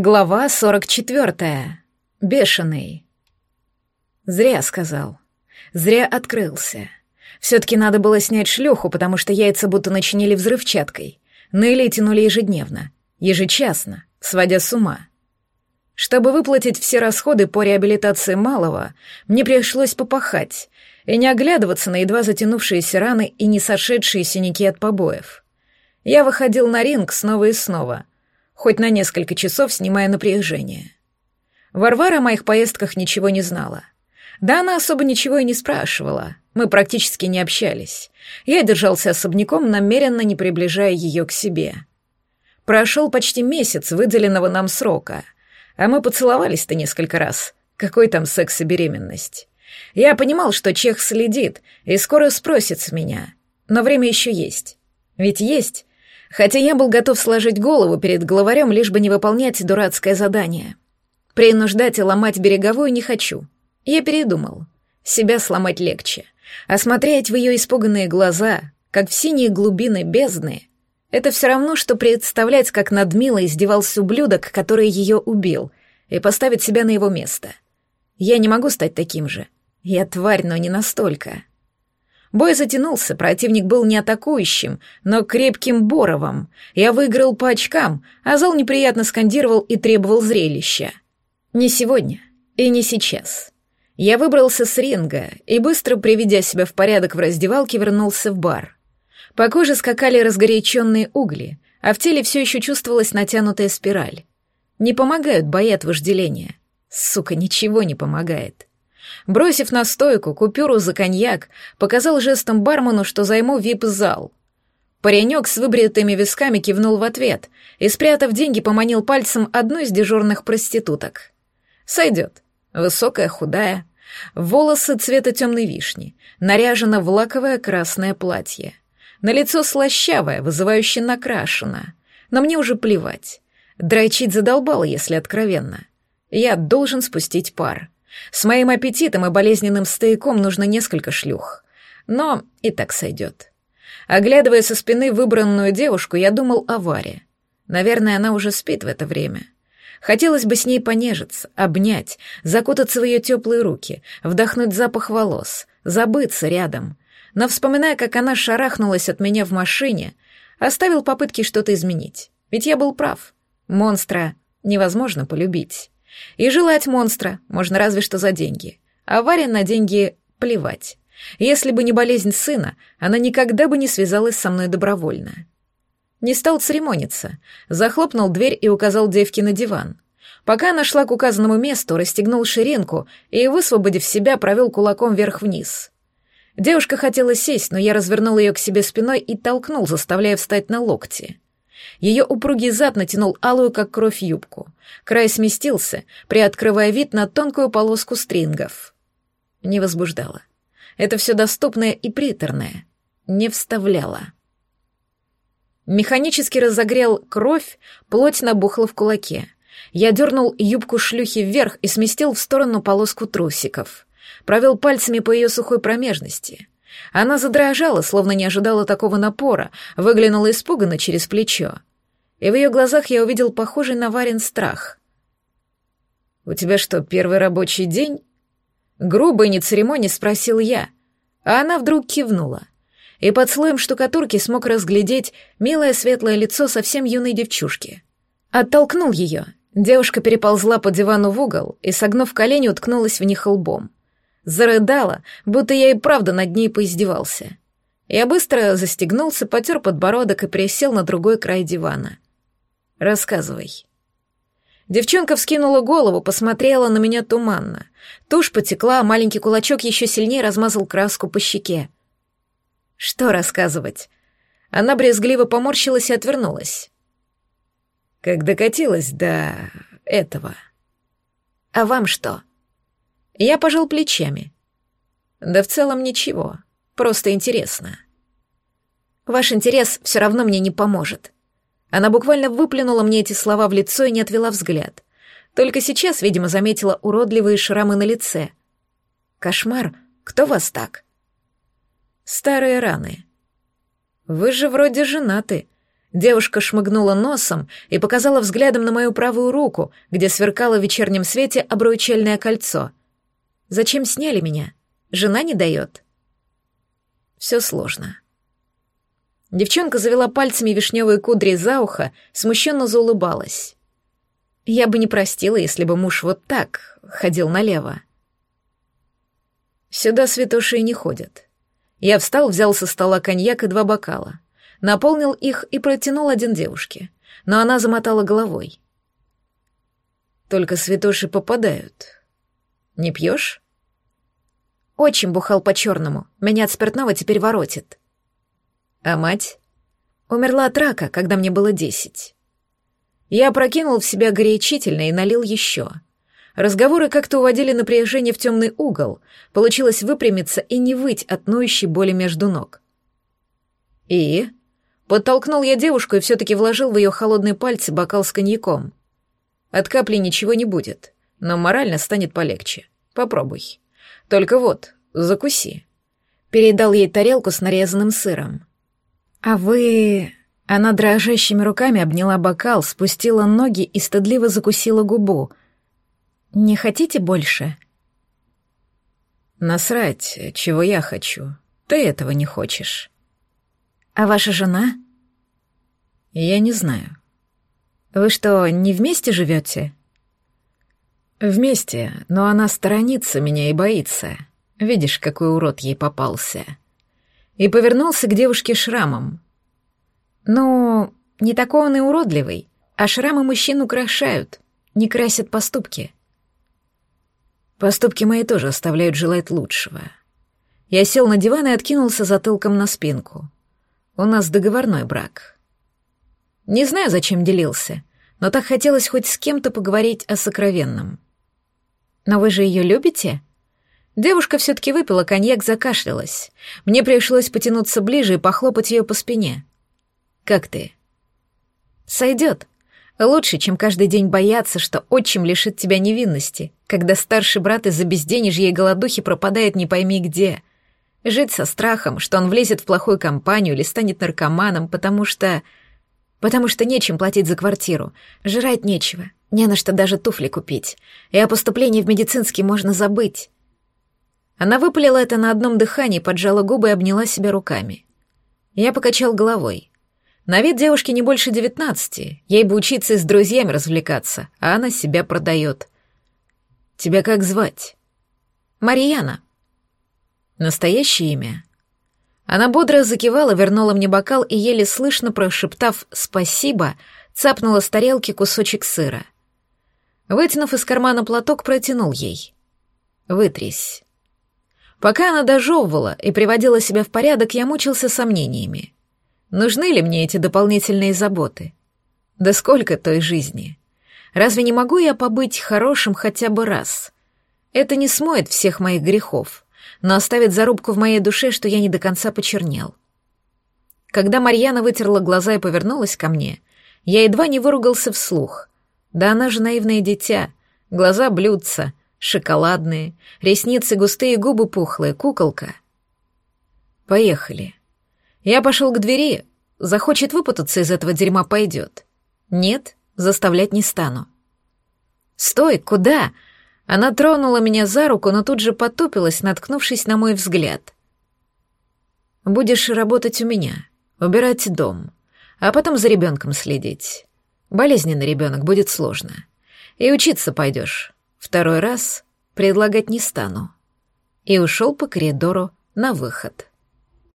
Глава 44. Бешеный. Зря сказал. Зря открылся. Все-таки надо было снять шлюху, потому что яйца будто начинили взрывчаткой. Ныли и тянули ежедневно, ежечасно, сводя с ума. Чтобы выплатить все расходы по реабилитации малого, мне пришлось попахать и не оглядываться на едва затянувшиеся раны и не сошедшие синяки от побоев. Я выходил на ринг снова и снова — хоть на несколько часов снимая напряжение. Варвара о моих поездках ничего не знала. Да она особо ничего и не спрашивала, мы практически не общались. Я держался особняком, намеренно не приближая ее к себе. Прошел почти месяц выделенного нам срока, а мы поцеловались-то несколько раз. Какой там секс и беременность? Я понимал, что Чех следит и скоро спросит с меня, но время еще есть. Ведь есть хотя я был готов сложить голову перед главарем, лишь бы не выполнять дурацкое задание. Принуждать и ломать береговую не хочу. Я передумал. Себя сломать легче. А смотреть в ее испуганные глаза, как в синие глубины бездны, это все равно, что представлять, как над Милой издевался ублюдок, который ее убил, и поставить себя на его место. Я не могу стать таким же. Я тварь, но не настолько. Бой затянулся, противник был не атакующим, но крепким Боровым. Я выиграл по очкам, а зал неприятно скандировал и требовал зрелища. Не сегодня и не сейчас. Я выбрался с ринга и, быстро приведя себя в порядок в раздевалке, вернулся в бар. По коже скакали разгоряченные угли, а в теле все еще чувствовалась натянутая спираль. Не помогают бои от вожделения. Сука, ничего не помогает. Бросив на стойку купюру за коньяк, показал жестом бармену, что займу вип-зал. Паренек с выбритыми висками кивнул в ответ и, спрятав деньги, поманил пальцем одну из дежурных проституток. «Сойдет. Высокая, худая, волосы цвета темной вишни, наряжена в лаковое красное платье. На лицо слащавое, вызывающе накрашено. Но мне уже плевать. Дрочить задолбало, если откровенно. Я должен спустить пар. С моим аппетитом и болезненным стояком нужно несколько шлюх. Но и так сойдет. Оглядывая со спины выбранную девушку, я думал о Варе. Наверное, она уже спит в это время. Хотелось бы с ней понежиться, обнять, закутаться в ее теплые руки, вдохнуть запах волос, забыться рядом. Но вспоминая, как она шарахнулась от меня в машине, оставил попытки что-то изменить. Ведь я был прав. Монстра невозможно полюбить. И желать монстра можно разве что за деньги. А Варе на деньги плевать. Если бы не болезнь сына, она никогда бы не связалась со мной добровольно. Не стал церемониться, захлопнул дверь и указал девке на диван. Пока она шла к указанному месту, расстегнул ширинку и, высвободив себя, провел кулаком вверх-вниз. Девушка хотела сесть, но я развернул ее к себе спиной и толкнул, заставляя встать на локти. Ее упругий зад натянул алую, как кровь, юбку. Край сместился, приоткрывая вид на тонкую полоску стрингов. Не возбуждала. Это все доступное и приторное. Не вставляла. Механически разогрел кровь, плоть набухла в кулаке. Я дернул юбку шлюхи вверх и сместил в сторону полоску трусиков. Провел пальцами по ее сухой промежности — она задрожала, словно не ожидала такого напора, выглянула испуганно через плечо. И в ее глазах я увидел похожий на Варин страх. «У тебя что, первый рабочий день?» Грубо и не церемония спросил я, а она вдруг кивнула. И под слоем штукатурки смог разглядеть милое светлое лицо совсем юной девчушки. Оттолкнул ее. Девушка переползла по дивану в угол и, согнув колени, уткнулась в них лбом. Зарыдала, будто я и правда над ней поиздевался. Я быстро застегнулся, потер подбородок и присел на другой край дивана. «Рассказывай». Девчонка вскинула голову, посмотрела на меня туманно. Тушь потекла, а маленький кулачок еще сильнее размазал краску по щеке. «Что рассказывать?» Она брезгливо поморщилась и отвернулась. «Как докатилась до этого?» «А вам что?» Я пожал плечами. Да в целом ничего, просто интересно. Ваш интерес все равно мне не поможет. Она буквально выплюнула мне эти слова в лицо и не отвела взгляд. Только сейчас, видимо, заметила уродливые шрамы на лице. Кошмар, кто вас так? Старые раны. Вы же вроде женаты. Девушка шмыгнула носом и показала взглядом на мою правую руку, где сверкало в вечернем свете обручальное кольцо. «Зачем сняли меня? Жена не дает?» «Все сложно». Девчонка завела пальцами вишневые кудри за ухо, смущенно заулыбалась. Я бы не простила, если бы муж вот так ходил налево. Сюда святоши и не ходят. Я встал, взял со стола коньяк и два бокала наполнил их и протянул один девушке, но она замотала головой. «Только святоши попадают. Не пьешь?» «Очень бухал по-черному. Меня от спиртного теперь воротит». «А мать?» «Умерла от рака, когда мне было десять». Я опрокинул в себя горячительно и налил еще. Разговоры как-то уводили напряжение в темный угол. Получилось выпрямиться и не выть от ноющей боли между ног. «И?» Подтолкнул я девушку и все-таки вложил в ее холодные пальцы бокал с коньяком. От капли ничего не будет, но морально станет полегче. Попробуй. Только вот, закуси. Передал ей тарелку с нарезанным сыром. А вы... Она дрожащими руками обняла бокал, спустила ноги и стыдливо закусила губу. «Не хотите больше?» «Насрать, чего я хочу. Ты этого не хочешь». А ваша жена? Я не знаю. Вы что, не вместе живете? Вместе, но она сторонится меня и боится. Видишь, какой урод ей попался. И повернулся к девушке шрамом. Ну, не такой он и уродливый, а шрамы мужчин украшают, не красят поступки. Поступки мои тоже оставляют желать лучшего. Я сел на диван и откинулся затылком на спинку. У нас договорной брак. Не знаю, зачем делился, но так хотелось хоть с кем-то поговорить о сокровенном. Но вы же ее любите? Девушка все-таки выпила коньяк, закашлялась. Мне пришлось потянуться ближе и похлопать ее по спине. Как ты? Сойдет. Лучше, чем каждый день бояться, что отчим лишит тебя невинности, когда старший брат из-за безденежья и голодухи пропадает не пойми где — Жить со страхом, что он влезет в плохую компанию или станет наркоманом, потому что... Потому что нечем платить за квартиру, жрать нечего, не на что даже туфли купить, и о поступлении в медицинский можно забыть. Она выпалила это на одном дыхании, поджала губы и обняла себя руками. Я покачал головой. На вид девушки не больше девятнадцати, ей бы учиться и с друзьями развлекаться, а она себя продает. «Тебя как звать?» «Марьяна», Настоящее имя? Она бодро закивала, вернула мне бокал и, еле слышно прошептав «спасибо», цапнула с тарелки кусочек сыра. Вытянув из кармана платок, протянул ей. «Вытрись». Пока она дожевывала и приводила себя в порядок, я мучился сомнениями. Нужны ли мне эти дополнительные заботы? Да сколько той жизни? Разве не могу я побыть хорошим хотя бы раз? Это не смоет всех моих грехов но оставит зарубку в моей душе, что я не до конца почернел. Когда Марьяна вытерла глаза и повернулась ко мне, я едва не выругался вслух. Да она же наивное дитя, глаза блюдца, шоколадные, ресницы густые, губы пухлые, куколка. Поехали. Я пошел к двери, захочет выпутаться из этого дерьма, пойдет. Нет, заставлять не стану. «Стой, куда?» Она тронула меня за руку, но тут же потупилась, наткнувшись на мой взгляд. «Будешь работать у меня, убирать дом, а потом за ребенком следить. Болезненный ребенок будет сложно. И учиться пойдешь. Второй раз предлагать не стану». И ушел по коридору на выход.